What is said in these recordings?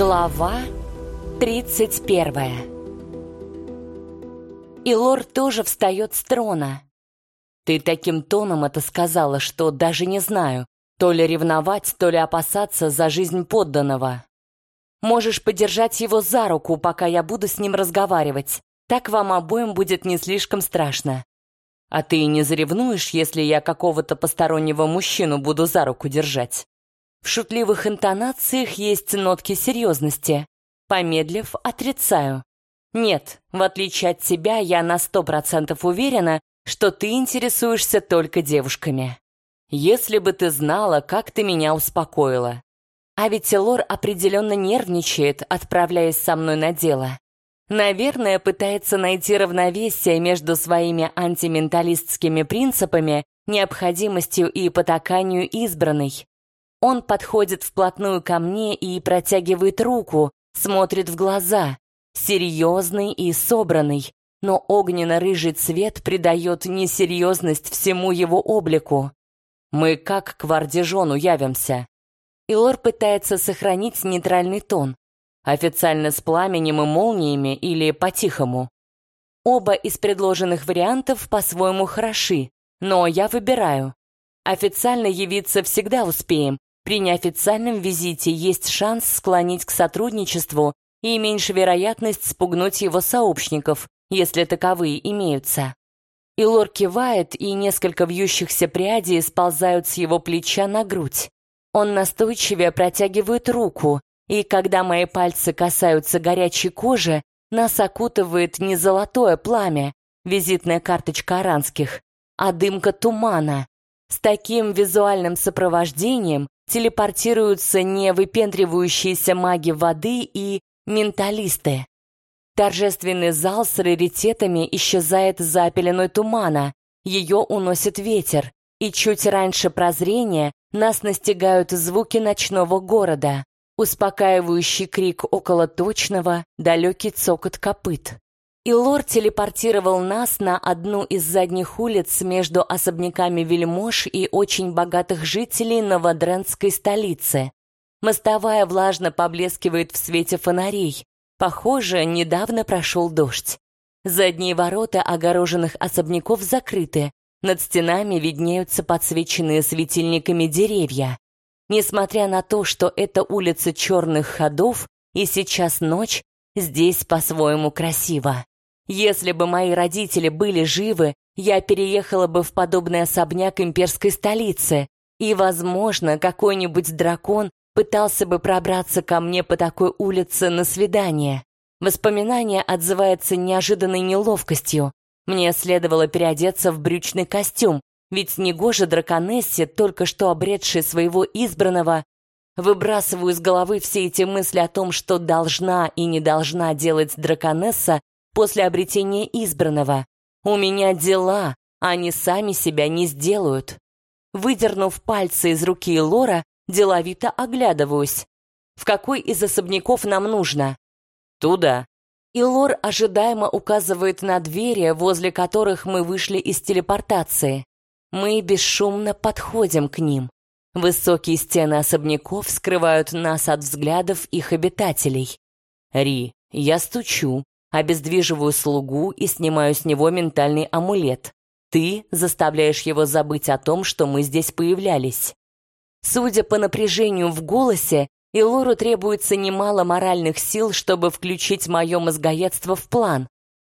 Глава 31 И Лор тоже встает с трона. Ты таким тоном это сказала, что даже не знаю, то ли ревновать, то ли опасаться за жизнь подданного. Можешь подержать его за руку, пока я буду с ним разговаривать. Так вам обоим будет не слишком страшно. А ты не заревнуешь, если я какого-то постороннего мужчину буду за руку держать? В шутливых интонациях есть нотки серьезности. Помедлив, отрицаю. Нет, в отличие от тебя, я на сто процентов уверена, что ты интересуешься только девушками. Если бы ты знала, как ты меня успокоила. А ведь Лор определенно нервничает, отправляясь со мной на дело. Наверное, пытается найти равновесие между своими антименталистскими принципами, необходимостью и потаканию избранной. Он подходит вплотную ко мне и протягивает руку, смотрит в глаза, серьезный и собранный, но огненно-рыжий цвет придает несерьезность всему его облику. Мы как к Вардижону явимся. Илор пытается сохранить нейтральный тон. Официально с пламенем и молниями или по-тихому. Оба из предложенных вариантов по-своему хороши, но я выбираю. Официально явиться всегда успеем, при неофициальном визите есть шанс склонить к сотрудничеству и меньше вероятность спугнуть его сообщников, если таковые имеются. Илор кивает, и несколько вьющихся прядей сползают с его плеча на грудь. Он настойчивее протягивает руку, и когда мои пальцы касаются горячей кожи, нас окутывает не золотое пламя, визитная карточка аранских, а дымка тумана. С таким визуальным сопровождением телепортируются не выпендривающиеся маги воды и менталисты. Торжественный зал с раритетами исчезает за пеленой тумана, ее уносит ветер, и чуть раньше прозрения нас настигают звуки ночного города, успокаивающий крик около точного, далекий цокот копыт и лорд телепортировал нас на одну из задних улиц между особняками вельмож и очень богатых жителей Новодренской столицы. Мостовая влажно поблескивает в свете фонарей. Похоже, недавно прошел дождь. Задние ворота огороженных особняков закрыты. Над стенами виднеются подсвеченные светильниками деревья. Несмотря на то, что это улица черных ходов, и сейчас ночь, здесь по-своему красиво. Если бы мои родители были живы, я переехала бы в подобный особняк имперской столицы, и, возможно, какой-нибудь дракон пытался бы пробраться ко мне по такой улице на свидание. Воспоминание отзывается неожиданной неловкостью. Мне следовало переодеться в брючный костюм, ведь негоже драконессе, только что обретшей своего избранного, выбрасываю из головы все эти мысли о том, что должна и не должна делать драконесса после обретения избранного. У меня дела, они сами себя не сделают. Выдернув пальцы из руки Лора, деловито оглядываюсь. В какой из особняков нам нужно? Туда. И Лор ожидаемо указывает на двери, возле которых мы вышли из телепортации. Мы бесшумно подходим к ним. Высокие стены особняков скрывают нас от взглядов их обитателей. Ри, я стучу, Обездвиживаю слугу и снимаю с него ментальный амулет. Ты заставляешь его забыть о том, что мы здесь появлялись. Судя по напряжению в голосе, Илору требуется немало моральных сил, чтобы включить мое мозгоедство в план.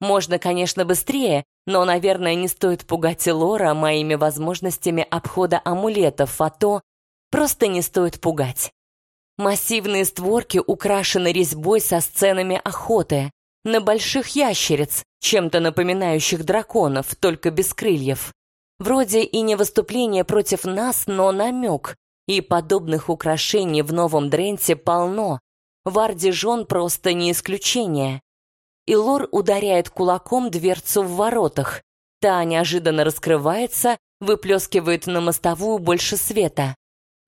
Можно, конечно, быстрее, но, наверное, не стоит пугать Илора моими возможностями обхода амулетов, а то просто не стоит пугать. Массивные створки украшены резьбой со сценами охоты на больших ящериц, чем-то напоминающих драконов, только без крыльев. Вроде и не выступление против нас, но намек. И подобных украшений в Новом Дренте полно. Вардижон просто не исключение. И Лор ударяет кулаком дверцу в воротах. Та неожиданно раскрывается, выплескивает на мостовую больше света.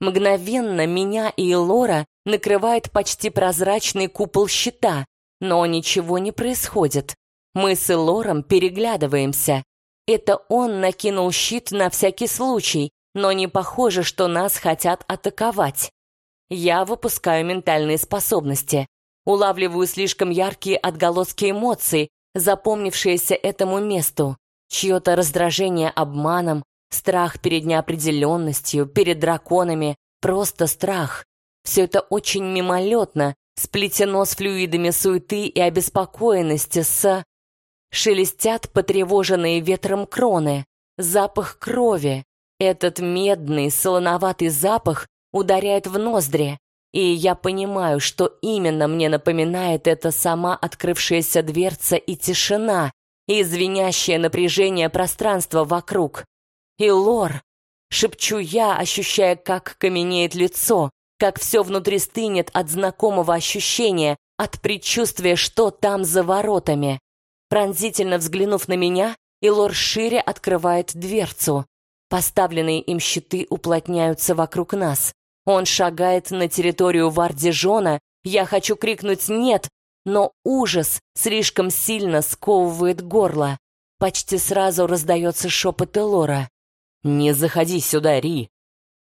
Мгновенно меня и Лора накрывает почти прозрачный купол щита, но ничего не происходит. Мы с Лором переглядываемся. Это он накинул щит на всякий случай, но не похоже, что нас хотят атаковать. Я выпускаю ментальные способности, улавливаю слишком яркие отголоски эмоций, запомнившиеся этому месту, чье-то раздражение обманом, страх перед неопределенностью, перед драконами, просто страх. Все это очень мимолетно, сплетено с флюидами суеты и обеспокоенности, с... Шелестят потревоженные ветром кроны, запах крови. Этот медный, солоноватый запах ударяет в ноздри, и я понимаю, что именно мне напоминает эта сама открывшаяся дверца и тишина, и звенящее напряжение пространства вокруг. И лор, шепчу я, ощущая, как каменеет лицо, как все внутри стынет от знакомого ощущения, от предчувствия, что там за воротами. Пронзительно взглянув на меня, Илор шире открывает дверцу. Поставленные им щиты уплотняются вокруг нас. Он шагает на территорию Вардижона. Я хочу крикнуть «нет», но ужас слишком сильно сковывает горло. Почти сразу раздается шепот Элора. «Не заходи сюда, Ри!»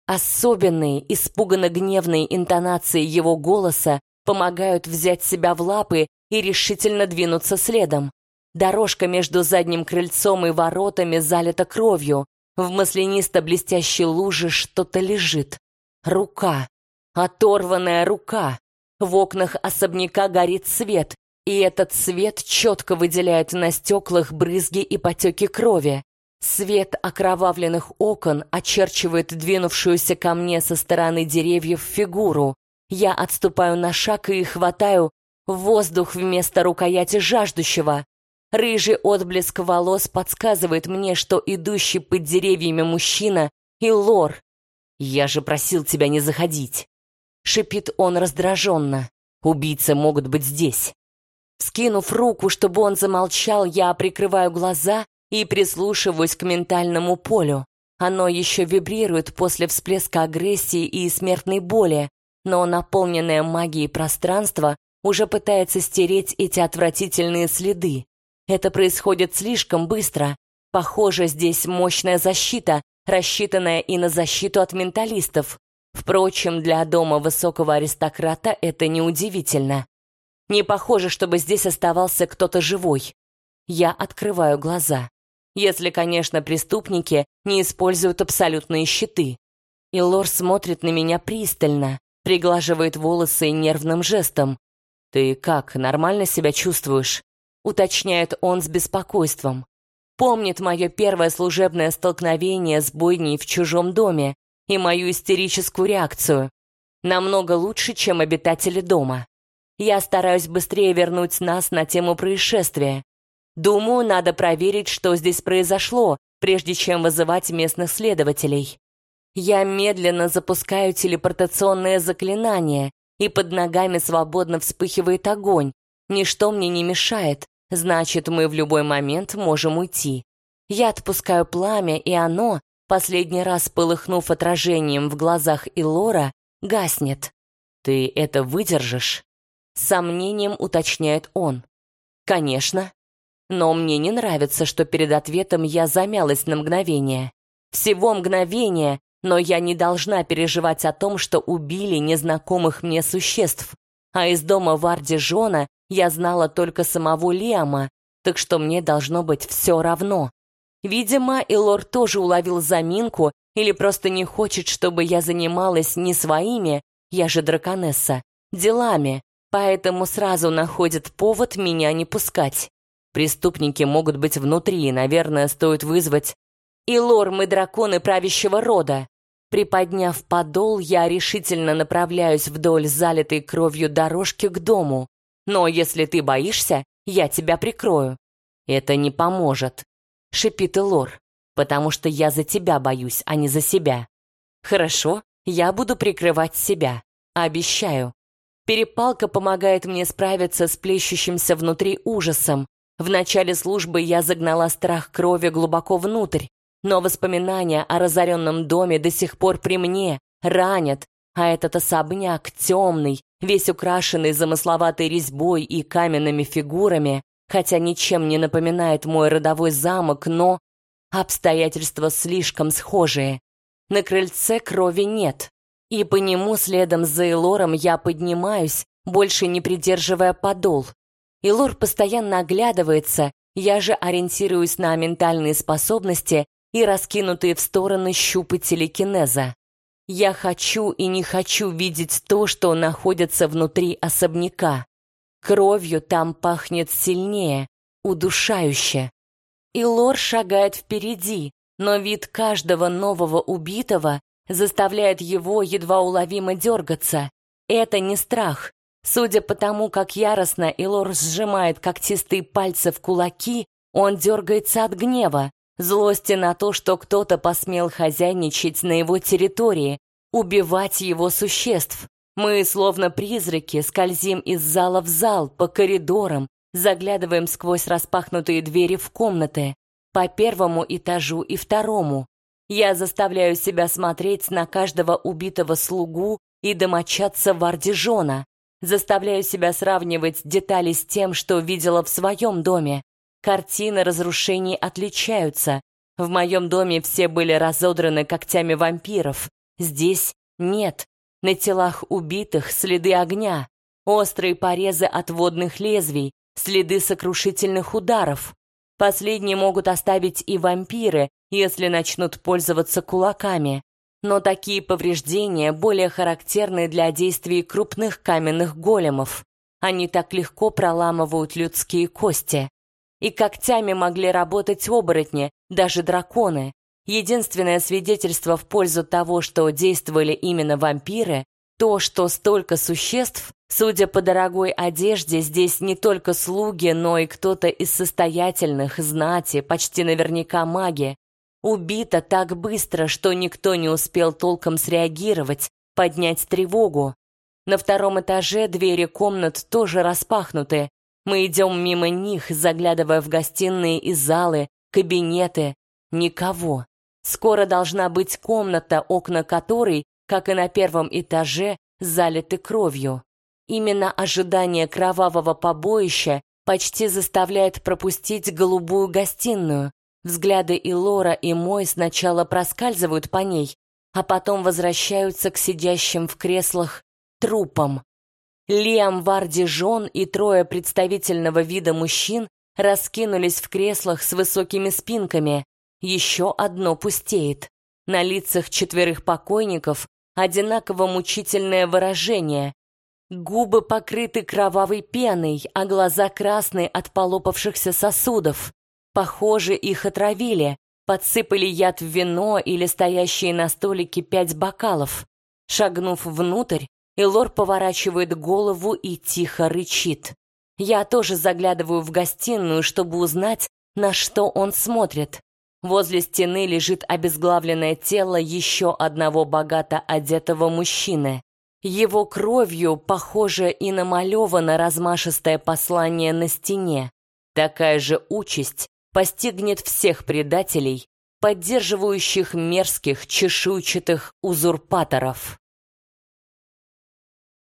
Особенные, испуганно-гневные интонации его голоса помогают взять себя в лапы и решительно двинуться следом. Дорожка между задним крыльцом и воротами залита кровью. В маслянисто-блестящей луже что-то лежит. Рука. Оторванная рука. В окнах особняка горит свет, и этот свет четко выделяет на стеклах брызги и потеки крови. Свет окровавленных окон очерчивает двинувшуюся ко мне со стороны деревьев фигуру. Я отступаю на шаг и хватаю воздух вместо рукояти жаждущего. Рыжий отблеск волос подсказывает мне, что идущий под деревьями мужчина и лор. «Я же просил тебя не заходить!» Шипит он раздраженно. «Убийцы могут быть здесь!» Скинув руку, чтобы он замолчал, я прикрываю глаза и прислушиваюсь к ментальному полю. Оно еще вибрирует после всплеска агрессии и смертной боли, но наполненное магией пространство уже пытается стереть эти отвратительные следы. Это происходит слишком быстро. Похоже, здесь мощная защита, рассчитанная и на защиту от менталистов. Впрочем, для дома высокого аристократа это неудивительно. Не похоже, чтобы здесь оставался кто-то живой. Я открываю глаза. Если, конечно, преступники не используют абсолютные щиты. И Лор смотрит на меня пристально, приглаживает волосы нервным жестом. «Ты как, нормально себя чувствуешь?» уточняет он с беспокойством. Помнит мое первое служебное столкновение с бойней в чужом доме и мою истерическую реакцию. Намного лучше, чем обитатели дома. Я стараюсь быстрее вернуть нас на тему происшествия. Думаю, надо проверить, что здесь произошло, прежде чем вызывать местных следователей. Я медленно запускаю телепортационное заклинание, и под ногами свободно вспыхивает огонь. Ничто мне не мешает, Значит, мы в любой момент можем уйти. Я отпускаю пламя, и оно, последний раз полыхнув отражением в глазах Илора, гаснет. «Ты это выдержишь?» С сомнением уточняет он. «Конечно. Но мне не нравится, что перед ответом я замялась на мгновение. Всего мгновение, но я не должна переживать о том, что убили незнакомых мне существ. А из дома Варди Жона я знала только самого Лиама, так что мне должно быть все равно. Видимо, Илор тоже уловил заминку или просто не хочет, чтобы я занималась не своими, я же драконесса, делами, поэтому сразу находит повод меня не пускать. Преступники могут быть внутри, и, наверное, стоит вызвать... Илор, мы драконы правящего рода. Приподняв подол, я решительно направляюсь вдоль залитой кровью дорожки к дому. Но если ты боишься, я тебя прикрою. Это не поможет, шипит Элор, потому что я за тебя боюсь, а не за себя. Хорошо, я буду прикрывать себя, обещаю. Перепалка помогает мне справиться с плещущимся внутри ужасом. В начале службы я загнала страх крови глубоко внутрь, но воспоминания о разоренном доме до сих пор при мне, ранят, а этот особняк темный, весь украшенный замысловатой резьбой и каменными фигурами, хотя ничем не напоминает мой родовой замок, но обстоятельства слишком схожие. На крыльце крови нет. И по нему следом за Элором я поднимаюсь, больше не придерживая подол. Илор постоянно оглядывается, я же ориентируюсь на ментальные способности и раскинутые в стороны щупы телекинеза. Я хочу и не хочу видеть то, что находится внутри особняка. Кровью там пахнет сильнее, удушающе. И Лор шагает впереди, но вид каждого нового убитого заставляет его едва уловимо дергаться. Это не страх. Судя по тому, как яростно Илор сжимает когтистые пальцы в кулаки, он дергается от гнева, злости на то, что кто-то посмел хозяйничать на его территории, убивать его существ. Мы, словно призраки, скользим из зала в зал, по коридорам, заглядываем сквозь распахнутые двери в комнаты, по первому этажу и второму. Я заставляю себя смотреть на каждого убитого слугу и домочадца Вардижона. Заставляю себя сравнивать детали с тем, что видела в своем доме. Картины разрушений отличаются. В моем доме все были разодраны когтями вампиров. Здесь нет. На телах убитых следы огня, острые порезы от водных лезвий, следы сокрушительных ударов. Последние могут оставить и вампиры, если начнут пользоваться кулаками. Но такие повреждения более характерны для действий крупных каменных големов. Они так легко проламывают людские кости. И когтями могли работать оборотни, даже драконы. Единственное свидетельство в пользу того, что действовали именно вампиры, то, что столько существ, судя по дорогой одежде, здесь не только слуги, но и кто-то из состоятельных, знати, почти наверняка маги, убито так быстро, что никто не успел толком среагировать, поднять тревогу. На втором этаже двери комнат тоже распахнуты, мы идем мимо них, заглядывая в гостиные и залы, кабинеты. Никого. Скоро должна быть комната, окна которой, как и на первом этаже, залиты кровью. Именно ожидание кровавого побоища почти заставляет пропустить голубую гостиную. Взгляды и Лора, и мой сначала проскальзывают по ней, а потом возвращаются к сидящим в креслах трупам. Лиам Вардижон и трое представительного вида мужчин раскинулись в креслах с высокими спинками. Еще одно пустеет. На лицах четверых покойников одинаково мучительное выражение. Губы покрыты кровавой пеной, а глаза красные от полопавшихся сосудов. Похоже, их отравили, подсыпали яд в вино или стоящие на столике пять бокалов. Шагнув внутрь, Элор поворачивает голову и тихо рычит. Я тоже заглядываю в гостиную, чтобы узнать, на что он смотрит. Возле стены лежит обезглавленное тело еще одного богато одетого мужчины. Его кровью, похоже, и намалевано размашистое послание на стене. Такая же участь постигнет всех предателей, поддерживающих мерзких чешуйчатых узурпаторов.